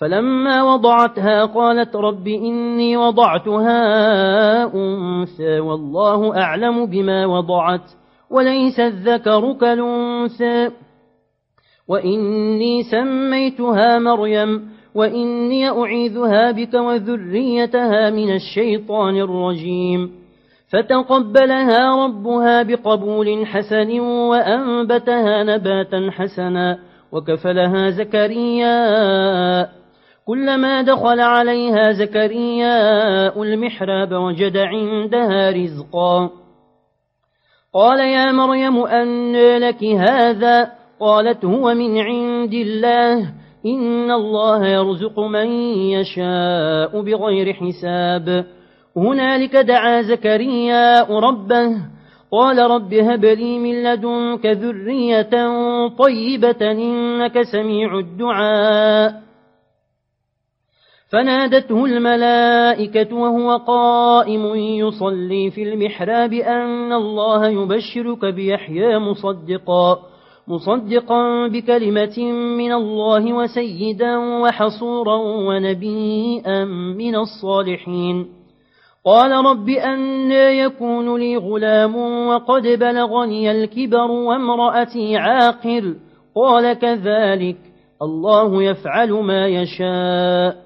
فلما وضعتها قالت رب إني وضعتها أنثى والله أعلم بما وضعت وليس الذكر كالأنثى وإني سميتها مريم وإني أعيذها بك وذريتها من الشيطان الرجيم فتقبلها ربها بقبول حسن وأنبتها نباتا حسنا وكفلها زكريا كلما دخل عليها زكريا المحراب وجد عندها رزقا. قال يا مريم أن لك هذا؟ قالت هو من عند الله. إن الله يرزق من يشاء بغير حساب. هنالك دعا زكريا ربه. قال رب هب لي من لدنك ذرية طيبة إنك سميع الدعاء. فنادته الملائكة وهو قائم يصلي في المحراب أن الله يبشرك بيحيى مصدقا مصدقا بكلمة من الله وسيدا وحصورا ونبيا من الصالحين. قال رب أن يكون لي غلام وقد بلغني الكبر وامرأتي عاقر قال كذلك الله يفعل ما يشاء.